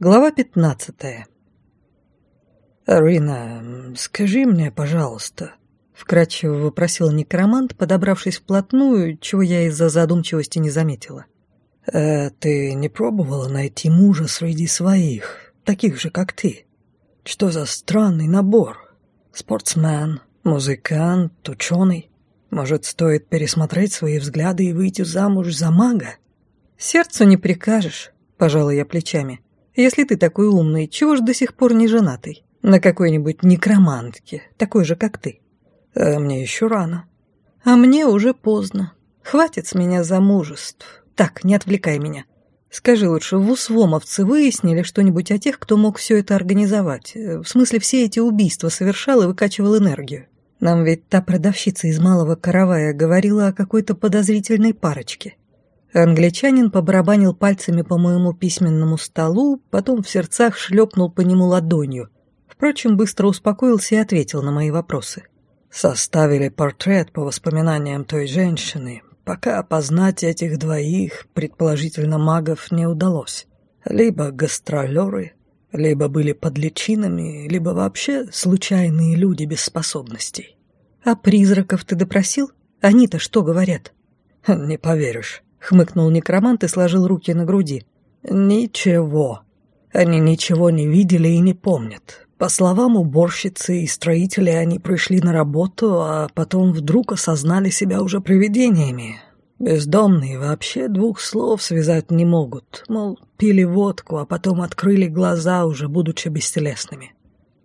Глава пятнадцатая. «Арина, скажи мне, пожалуйста», — вкратчиво вопросил некромант, подобравшись вплотную, чего я из-за задумчивости не заметила. «Э, «Ты не пробовала найти мужа среди своих, таких же, как ты? Что за странный набор? Спортсмен, музыкант, ученый? Может, стоит пересмотреть свои взгляды и выйти замуж за мага?» «Сердцу не прикажешь», — пожала я плечами. Если ты такой умный, чего ж до сих пор не женатый? На какой-нибудь некромантке, такой же, как ты. А мне еще рано. А мне уже поздно. Хватит с меня замужеств. Так, не отвлекай меня. Скажи лучше, в Усвомовцы выяснили что-нибудь о тех, кто мог все это организовать? В смысле, все эти убийства совершал и выкачивал энергию? Нам ведь та продавщица из Малого Каравая говорила о какой-то подозрительной парочке. Англичанин побарабанил пальцами по моему письменному столу, потом в сердцах шлепнул по нему ладонью. Впрочем, быстро успокоился и ответил на мои вопросы. «Составили портрет по воспоминаниям той женщины. Пока опознать этих двоих, предположительно магов, не удалось. Либо гастролеры, либо были под личинами, либо вообще случайные люди без способностей». «А призраков ты допросил? Они-то что говорят?» «Не поверишь». — хмыкнул некромант и сложил руки на груди. «Ничего. Они ничего не видели и не помнят. По словам уборщицы и строителей, они пришли на работу, а потом вдруг осознали себя уже привидениями. Бездомные вообще двух слов связать не могут. Мол, пили водку, а потом открыли глаза, уже будучи бестелесными.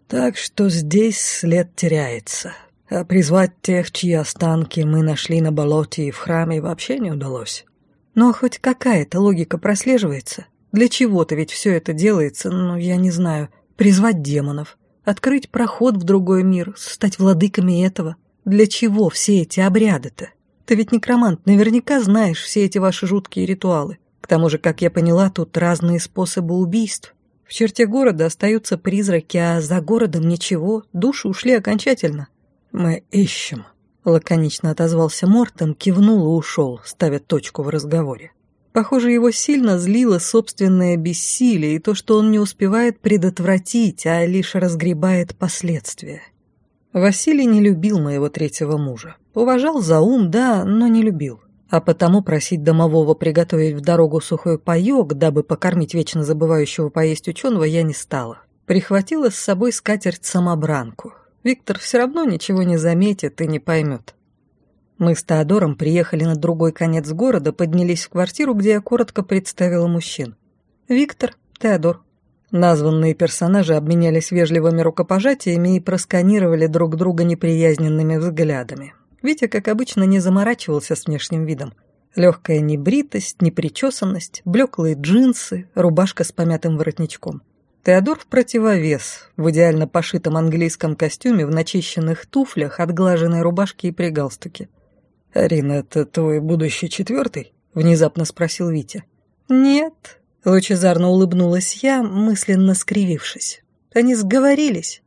Так что здесь след теряется. А призвать тех, чьи останки мы нашли на болоте и в храме, вообще не удалось. Но хоть какая-то логика прослеживается. Для чего-то ведь все это делается, ну, я не знаю, призвать демонов, открыть проход в другой мир, стать владыками этого. Для чего все эти обряды-то? Ты ведь некромант, наверняка знаешь все эти ваши жуткие ритуалы. К тому же, как я поняла, тут разные способы убийств. В черте города остаются призраки, а за городом ничего, души ушли окончательно. Мы ищем, Лаконично отозвался Мортон, кивнул и ушел, ставя точку в разговоре. Похоже, его сильно злило собственное бессилие и то, что он не успевает предотвратить, а лишь разгребает последствия. Василий не любил моего третьего мужа. Уважал за ум, да, но не любил. А потому просить домового приготовить в дорогу сухой паёк, дабы покормить вечно забывающего поесть ученого, я не стала. Прихватила с собой скатерть-самобранку. Виктор все равно ничего не заметит и не поймет. Мы с Теодором приехали на другой конец города, поднялись в квартиру, где я коротко представила мужчин. Виктор, Теодор. Названные персонажи обменялись вежливыми рукопожатиями и просканировали друг друга неприязненными взглядами. Витя, как обычно, не заморачивался с внешним видом. Легкая небритость, непричесанность, блеклые джинсы, рубашка с помятым воротничком – Теодор в противовес, в идеально пошитом английском костюме, в начищенных туфлях, отглаженной рубашке и при галстуке. «Арина, это твой будущий четвертый?» — внезапно спросил Витя. «Нет», — лучезарно улыбнулась я, мысленно скривившись. «Они сговорились.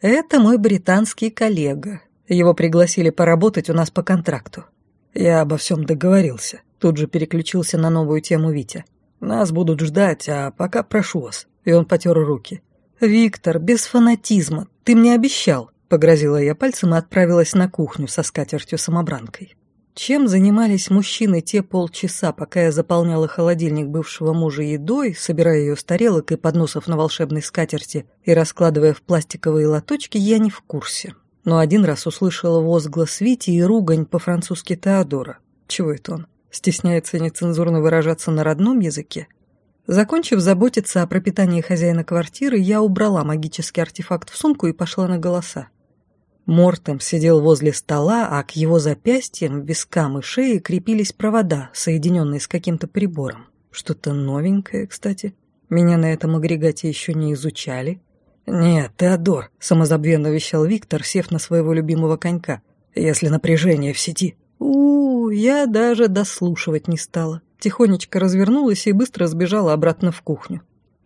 Это мой британский коллега. Его пригласили поработать у нас по контракту». «Я обо всем договорился», — тут же переключился на новую тему Витя. «Нас будут ждать, а пока прошу вас, и он потер руки. «Виктор, без фанатизма. Ты мне обещал», — погрозила я пальцем и отправилась на кухню со скатертью-самобранкой. Чем занимались мужчины те полчаса, пока я заполняла холодильник бывшего мужа едой, собирая ее с тарелок и подносов на волшебной скатерти и раскладывая в пластиковые лоточки, я не в курсе. Но один раз услышала возглас Вити и ругань по-французски Теодора. Чего это он? Стесняется нецензурно выражаться на родном языке? Закончив заботиться о пропитании хозяина квартиры, я убрала магический артефакт в сумку и пошла на голоса. Мортем сидел возле стола, а к его запястьям, вискам и шее крепились провода, соединенные с каким-то прибором. Что-то новенькое, кстати. Меня на этом агрегате еще не изучали. «Нет, Теодор», — самозабвенно вещал Виктор, сев на своего любимого конька. «Если напряжение в сети...» у, -у, -у я даже дослушивать не стала тихонечко развернулась и быстро сбежала обратно в кухню.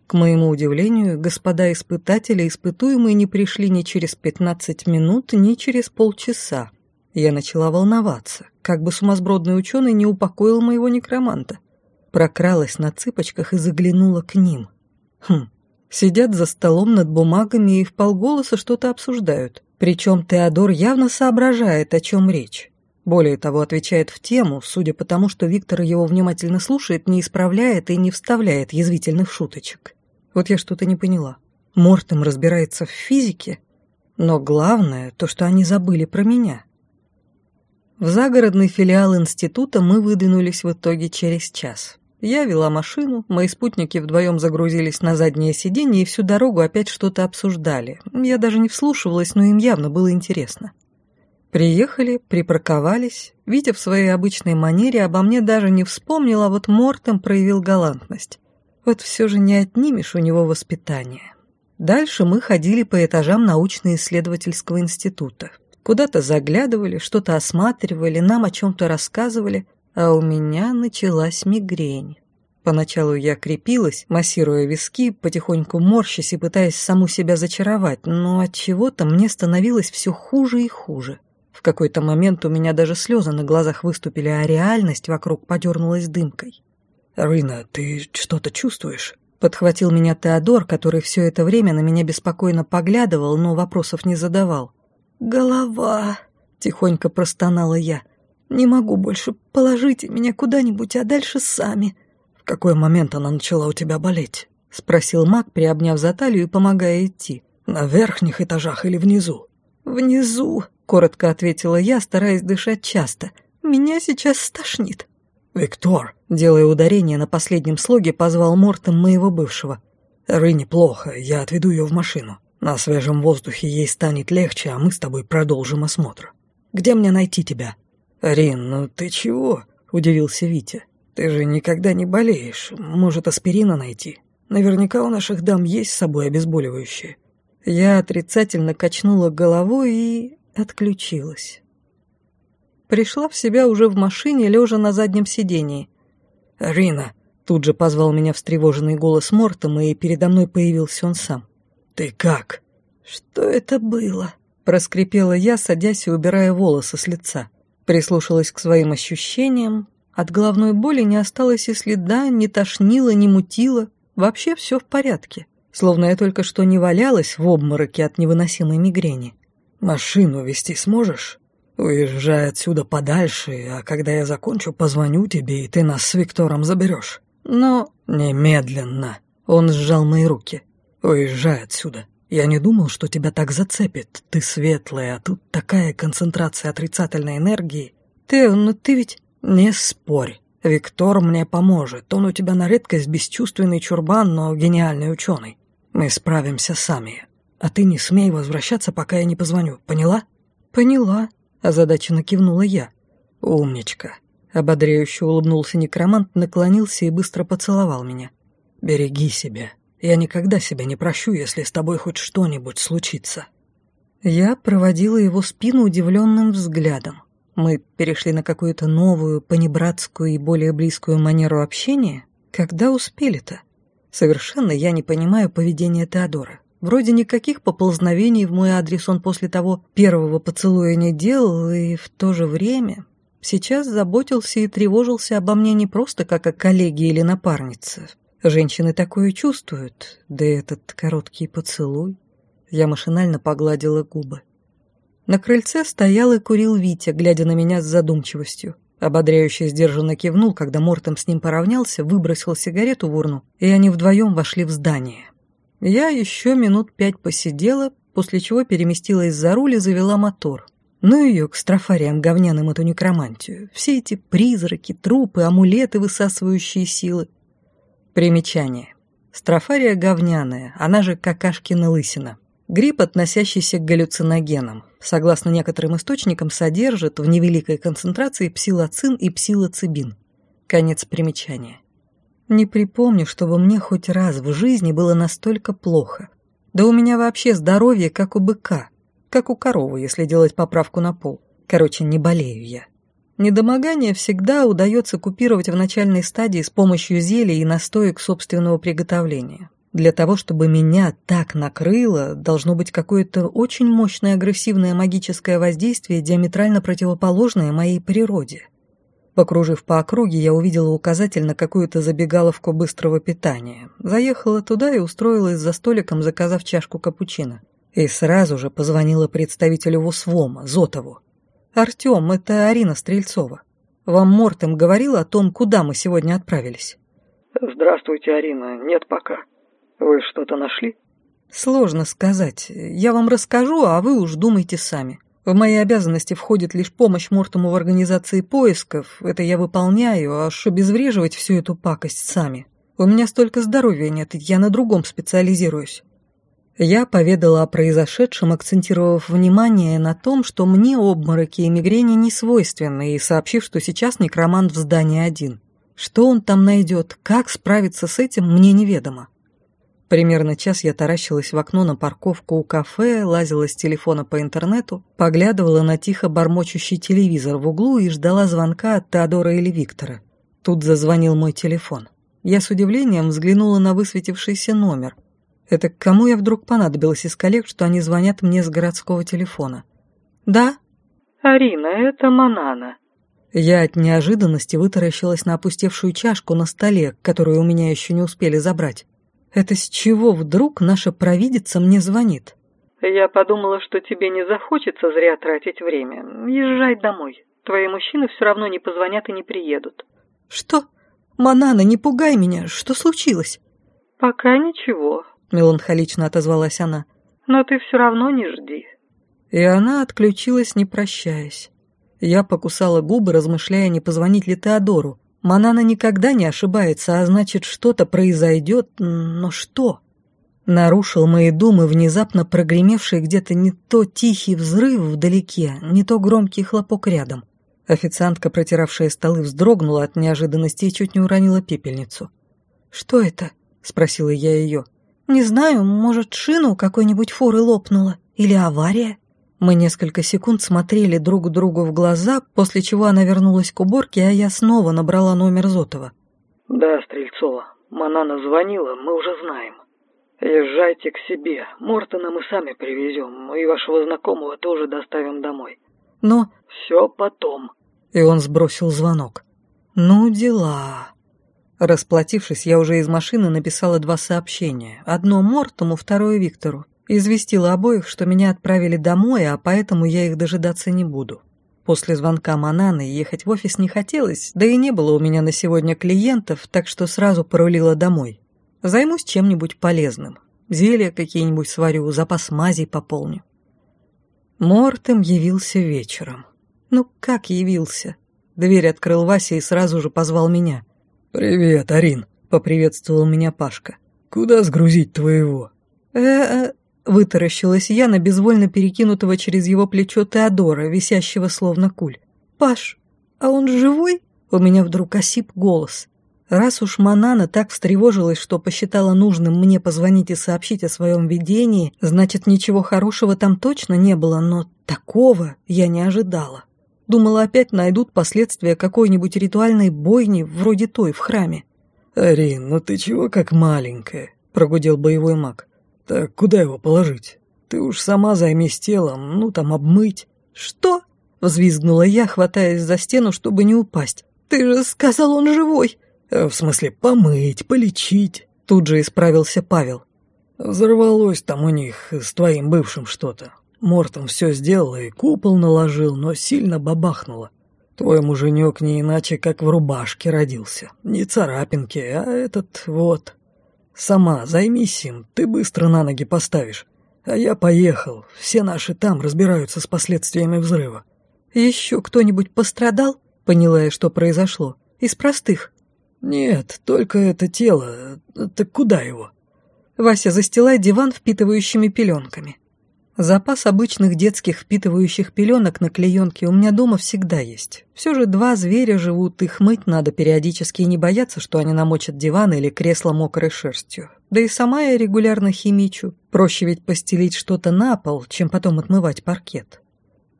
К моему удивлению, господа испытатели испытуемые не пришли ни через пятнадцать минут, ни через полчаса. Я начала волноваться, как бы сумасбродный ученый не упокоил моего некроманта. Прокралась на цыпочках и заглянула к ним. Хм, Сидят за столом над бумагами и вполголоса что-то обсуждают. Причем Теодор явно соображает, о чем речь. Более того, отвечает в тему, судя по тому, что Виктор его внимательно слушает, не исправляет и не вставляет язвительных шуточек. Вот я что-то не поняла. Мортем разбирается в физике, но главное то, что они забыли про меня. В загородный филиал института мы выдвинулись в итоге через час. Я вела машину, мои спутники вдвоем загрузились на заднее сиденье и всю дорогу опять что-то обсуждали. Я даже не вслушивалась, но им явно было интересно. Приехали, припарковались. Витя в своей обычной манере обо мне даже не вспомнил, а вот Мортем проявил галантность. Вот все же не отнимешь у него воспитание. Дальше мы ходили по этажам научно-исследовательского института. Куда-то заглядывали, что-то осматривали, нам о чем-то рассказывали, а у меня началась мигрень. Поначалу я крепилась, массируя виски, потихоньку морщась и пытаясь саму себя зачаровать, но от чего-то мне становилось все хуже и хуже. В какой-то момент у меня даже слезы на глазах выступили, а реальность вокруг подернулась дымкой. «Рина, ты что-то чувствуешь?» Подхватил меня Теодор, который все это время на меня беспокойно поглядывал, но вопросов не задавал. «Голова!» — тихонько простонала я. «Не могу больше. Положите меня куда-нибудь, а дальше сами». «В какой момент она начала у тебя болеть?» — спросил маг, приобняв за талию и помогая идти. «На верхних этажах или внизу?» «Внизу», — коротко ответила я, стараясь дышать часто. «Меня сейчас стошнит». «Виктор», делая ударение на последнем слоге, позвал Мортом моего бывшего. «Ры неплохо, я отведу ее в машину. На свежем воздухе ей станет легче, а мы с тобой продолжим осмотр. Где мне найти тебя?» «Рин, ну ты чего?» — удивился Витя. «Ты же никогда не болеешь. Может, аспирина найти? Наверняка у наших дам есть с собой обезболивающие». Я отрицательно качнула головой и отключилась. Пришла в себя уже в машине, лежа на заднем сидении. «Рина!» — тут же позвал меня встревоженный голос Мортома, и передо мной появился он сам. «Ты как?» «Что это было?» — проскрипела я, садясь и убирая волосы с лица. Прислушалась к своим ощущениям. От головной боли не осталось и следа, не тошнило, не мутило. Вообще все в порядке. Словно я только что не валялась в обмороке от невыносимой мигрени. «Машину вести сможешь?» Уезжай отсюда подальше, а когда я закончу, позвоню тебе, и ты нас с Виктором заберешь. Но немедленно. Он сжал мои руки. Уезжай отсюда. Я не думал, что тебя так зацепит. Ты светлая, а тут такая концентрация отрицательной энергии. Тео, ну ты ведь... Не спорь. Виктор мне поможет. Он у тебя на редкость бесчувственный чурбан, но гениальный ученый. Мы справимся сами. А ты не смей возвращаться, пока я не позвоню. Поняла? Поняла. Озадаченно кивнула я. «Умничка!» Ободряюще улыбнулся некромант, наклонился и быстро поцеловал меня. «Береги себя. Я никогда себя не прощу, если с тобой хоть что-нибудь случится». Я проводила его спину удивленным взглядом. Мы перешли на какую-то новую, понебратскую и более близкую манеру общения. Когда успели-то? Совершенно я не понимаю поведения Теодора. Вроде никаких поползновений в мой адрес он после того первого поцелуя не делал, и в то же время сейчас заботился и тревожился обо мне не просто как о коллеге или напарнице. Женщины такое чувствуют, да и этот короткий поцелуй. Я машинально погладила губы. На крыльце стоял и курил Витя, глядя на меня с задумчивостью. Ободряюще сдержанно кивнул, когда Мортом с ним поравнялся, выбросил сигарету в урну, и они вдвоем вошли в здание. Я еще минут пять посидела, после чего переместилась за руль и завела мотор. Ну ее к строфариям говняным эту некромантию. Все эти призраки, трупы, амулеты, высасывающие силы. Примечание. Строфария говняная, она же какашкина лысина. Гриб, относящийся к галлюциногенам. Согласно некоторым источникам, содержит в невеликой концентрации псилоцин и псилоцибин. Конец примечания. Не припомню, чтобы мне хоть раз в жизни было настолько плохо. Да у меня вообще здоровье, как у быка. Как у коровы, если делать поправку на пол. Короче, не болею я. Недомогание всегда удается купировать в начальной стадии с помощью зелий и настоек собственного приготовления. Для того, чтобы меня так накрыло, должно быть какое-то очень мощное агрессивное магическое воздействие, диаметрально противоположное моей природе. Покружив по округе, я увидела указатель на какую-то забегаловку быстрого питания. Заехала туда и устроилась за столиком, заказав чашку капучино. И сразу же позвонила представителю ВУСВОМа, Зотову. «Артем, это Арина Стрельцова. Вам Мортем говорил о том, куда мы сегодня отправились?» «Здравствуйте, Арина. Нет пока. Вы что-то нашли?» «Сложно сказать. Я вам расскажу, а вы уж думайте сами. В мои обязанности входит лишь помощь Мортому в организации поисков. Это я выполняю, а аж обезвреживать всю эту пакость сами. У меня столько здоровья нет, я на другом специализируюсь». Я поведала о произошедшем, акцентировав внимание на том, что мне обмороки и мигрени не свойственны, и сообщив, что сейчас некромант в здании один. Что он там найдет, как справиться с этим, мне неведомо. Примерно час я таращилась в окно на парковку у кафе, лазила с телефона по интернету, поглядывала на тихо бормочущий телевизор в углу и ждала звонка от Теодора или Виктора. Тут зазвонил мой телефон. Я с удивлением взглянула на высветившийся номер – это кому я вдруг понадобилась из коллег, что они звонят мне с городского телефона? Да? Арина, это Манана. Я от неожиданности вытаращилась на опустевшую чашку на столе, которую у меня еще не успели забрать. Это с чего вдруг наша провидица мне звонит? Я подумала, что тебе не захочется зря тратить время. Езжай домой. Твои мужчины все равно не позвонят и не приедут. Что? Манана, не пугай меня. Что случилось? Пока ничего. — меланхолично отозвалась она. «Но ты все равно не жди». И она отключилась, не прощаясь. Я покусала губы, размышляя, не позвонить ли Теодору. Манана никогда не ошибается, а значит, что-то произойдет, но что? Нарушил мои думы внезапно прогремевший где-то не то тихий взрыв вдалеке, не то громкий хлопок рядом. Официантка, протиравшая столы, вздрогнула от неожиданности и чуть не уронила пепельницу. «Что это?» — спросила я ее. «Не знаю, может, шину какой-нибудь фуры лопнула? Или авария?» Мы несколько секунд смотрели друг другу в глаза, после чего она вернулась к уборке, а я снова набрала номер Зотова. «Да, Стрельцова, Манана звонила, мы уже знаем. Езжайте к себе, Мортона мы сами привезем, и вашего знакомого тоже доставим домой. Но...» «Все потом». И он сбросил звонок. «Ну, дела...» Расплатившись, я уже из машины написала два сообщения. Одно Мортому, второе Виктору. Известила обоих, что меня отправили домой, а поэтому я их дожидаться не буду. После звонка Мананы ехать в офис не хотелось, да и не было у меня на сегодня клиентов, так что сразу порулила домой. Займусь чем-нибудь полезным. Зелья какие-нибудь сварю, запас мазей пополню. Мортем явился вечером. Ну, как явился? Дверь открыл Вася и сразу же позвал меня. «Привет, Арин», — поприветствовал меня Пашка. «Куда сгрузить твоего?» «Э-э...» — вытаращилась я на безвольно перекинутого через его плечо Теодора, висящего словно куль. «Паш, а он живой?» У меня вдруг осип голос. Раз уж Манана так встревожилась, что посчитала нужным мне позвонить и сообщить о своем видении, значит, ничего хорошего там точно не было, но такого я не ожидала. Думала, опять найдут последствия какой-нибудь ритуальной бойни, вроде той в храме. «Арин, ну ты чего как маленькая?» — прогудел боевой маг. «Так куда его положить? Ты уж сама займись телом, ну там обмыть». «Что?» — взвизгнула я, хватаясь за стену, чтобы не упасть. «Ты же сказал, он живой!» «Э, «В смысле, помыть, полечить?» Тут же исправился Павел. «Взорвалось там у них с твоим бывшим что-то. Мортом все сделал и купол наложил, но сильно бабахнуло. Твой муженек не иначе, как в рубашке родился. Не царапинки, а этот вот. Сама займись им, ты быстро на ноги поставишь. А я поехал, все наши там разбираются с последствиями взрыва. Еще кто-нибудь пострадал? Поняла я, что произошло. Из простых? Нет, только это тело. Так куда его? Вася застилает диван впитывающими пеленками. Запас обычных детских впитывающих пеленок на клеенке у меня дома всегда есть. Все же два зверя живут, их мыть надо периодически и не бояться, что они намочат диван или кресло мокрой шерстью. Да и сама я регулярно химичу. Проще ведь постелить что-то на пол, чем потом отмывать паркет.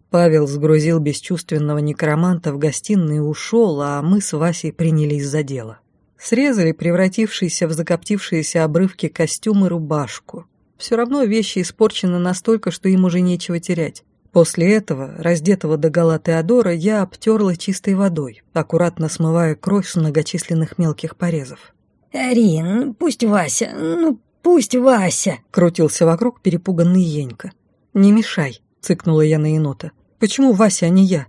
Павел сгрузил бесчувственного некроманта в гостиную и ушел, а мы с Васей принялись за дело. Срезали превратившиеся в закоптившиеся обрывки костюм и рубашку. Все равно вещи испорчены настолько, что им уже нечего терять. После этого, раздетого до гола Теодора, я обтерла чистой водой, аккуратно смывая кровь с многочисленных мелких порезов. «Арин, пусть Вася, ну пусть Вася!» — крутился вокруг перепуганный Енька. «Не мешай», — цыкнула я на енота. «Почему Вася, а не я?»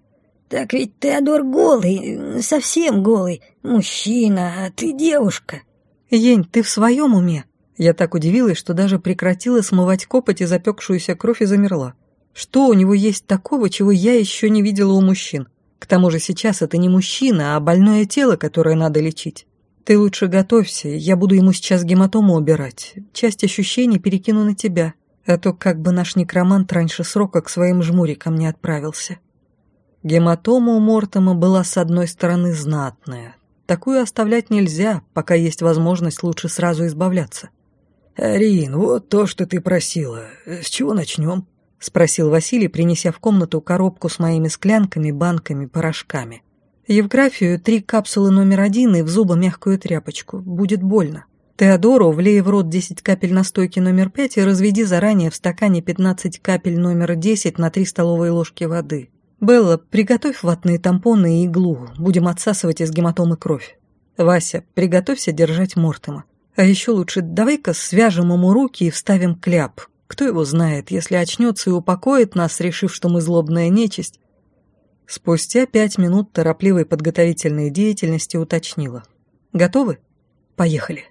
«Так ведь Теодор голый, совсем голый. Мужчина, а ты девушка». «Ень, ты в своем уме?» Я так удивилась, что даже прекратила смывать копоть и запекшуюся кровь и замерла. Что у него есть такого, чего я еще не видела у мужчин? К тому же сейчас это не мужчина, а больное тело, которое надо лечить. Ты лучше готовься, я буду ему сейчас гематому убирать. Часть ощущений перекину на тебя, а то как бы наш некромант раньше срока к своим жмурикам не отправился. Гематома у Мортома была с одной стороны знатная. Такую оставлять нельзя, пока есть возможность лучше сразу избавляться. «Арин, вот то, что ты просила. С чего начнем?» — спросил Василий, принеся в комнату коробку с моими склянками, банками, порошками. Евграфию три капсулы номер один и в зубы мягкую тряпочку. Будет больно. Теодору влей в рот 10 капель настойки номер пять и разведи заранее в стакане 15 капель номер 10 на 3 столовые ложки воды. Белла, приготовь ватные тампоны и иглу. Будем отсасывать из гематомы кровь. Вася, приготовься держать Мортема. А еще лучше давай-ка свяжем ему руки и вставим кляп, кто его знает, если очнется и упокоит нас, решив, что мы злобная нечисть. Спустя пять минут торопливой подготовительной деятельности уточнила. Готовы? Поехали.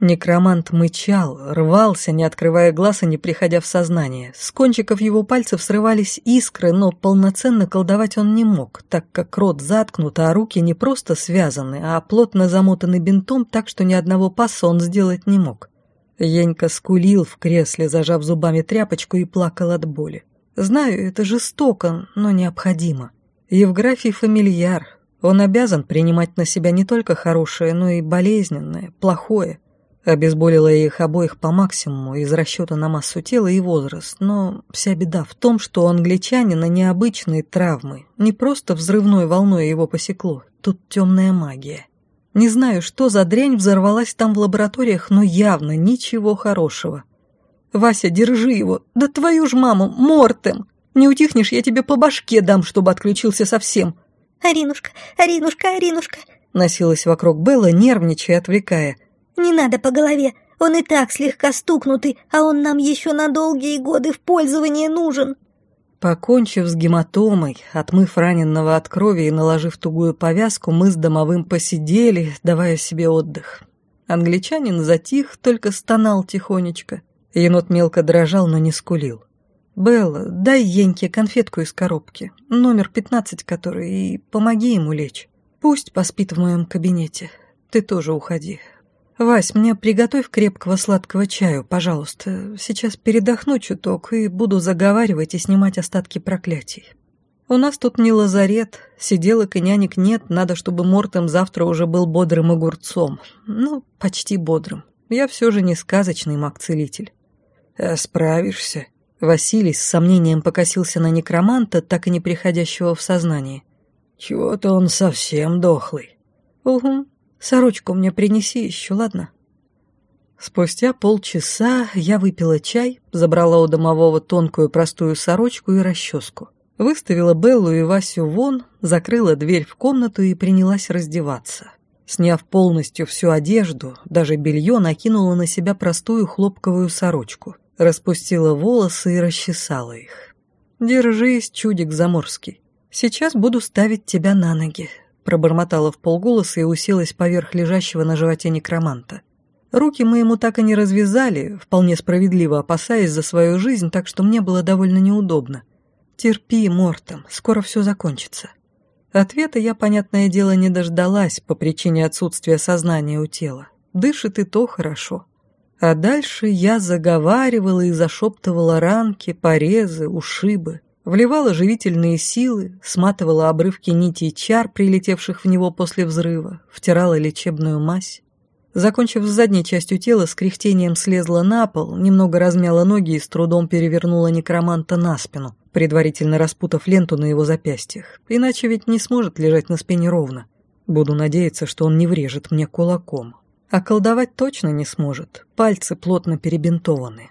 Некромант мычал, рвался, не открывая глаз и не приходя в сознание. С кончиков его пальцев срывались искры, но полноценно колдовать он не мог, так как рот заткнут, а руки не просто связаны, а плотно замотаны бинтом, так что ни одного паса он сделать не мог. Енька скулил в кресле, зажав зубами тряпочку и плакал от боли. Знаю, это жестоко, но необходимо. Евграфий фамильяр. Он обязан принимать на себя не только хорошее, но и болезненное, плохое. Обезболила их обоих по максимуму из расчета на массу тела и возраст, но вся беда в том, что у англичанина необычные травмы, не просто взрывной волной его посекло, тут темная магия. Не знаю, что за дрянь взорвалась там в лабораториях, но явно ничего хорошего. «Вася, держи его! Да твою ж маму, Мортем! Не утихнешь, я тебе по башке дам, чтобы отключился совсем!» «Аринушка, Аринушка, Аринушка!» Носилась вокруг Белла, нервничая, отвлекая. «Не надо по голове, он и так слегка стукнутый, а он нам еще на долгие годы в пользование нужен!» Покончив с гематомой, отмыв раненного от крови и наложив тугую повязку, мы с домовым посидели, давая себе отдых. Англичанин затих, только стонал тихонечко. Енот мелко дрожал, но не скулил. «Белла, дай Еньке конфетку из коробки, номер пятнадцать который, и помоги ему лечь. Пусть поспит в моем кабинете. Ты тоже уходи, «Вась, мне приготовь крепкого сладкого чаю, пожалуйста. Сейчас передохну чуток и буду заговаривать и снимать остатки проклятий. У нас тут не лазарет, сиделок и нянек нет, надо, чтобы Мортем завтра уже был бодрым огурцом. Ну, почти бодрым. Я все же не сказочный маг-целитель». «А справишься?» Василий с сомнением покосился на некроманта, так и не приходящего в сознание. «Чего-то он совсем дохлый». «Угу, Сорочку мне принеси еще, ладно?» Спустя полчаса я выпила чай, забрала у домового тонкую простую сорочку и расческу. Выставила Беллу и Васю вон, закрыла дверь в комнату и принялась раздеваться. Сняв полностью всю одежду, даже белье, накинула на себя простую хлопковую сорочку, распустила волосы и расчесала их. «Держись, чудик заморский. Сейчас буду ставить тебя на ноги пробормотала в полголоса и уселась поверх лежащего на животе некроманта. Руки мы ему так и не развязали, вполне справедливо опасаясь за свою жизнь, так что мне было довольно неудобно. «Терпи, Мортом, скоро все закончится». Ответа я, понятное дело, не дождалась по причине отсутствия сознания у тела. Дышит и то хорошо. А дальше я заговаривала и зашептывала ранки, порезы, ушибы. Вливала живительные силы, сматывала обрывки нитей чар, прилетевших в него после взрыва, втирала лечебную мазь. Закончив с задней частью тела, с кряхтением слезла на пол, немного размяла ноги и с трудом перевернула некроманта на спину, предварительно распутав ленту на его запястьях. Иначе ведь не сможет лежать на спине ровно. Буду надеяться, что он не врежет мне кулаком. А колдовать точно не сможет, пальцы плотно перебинтованы.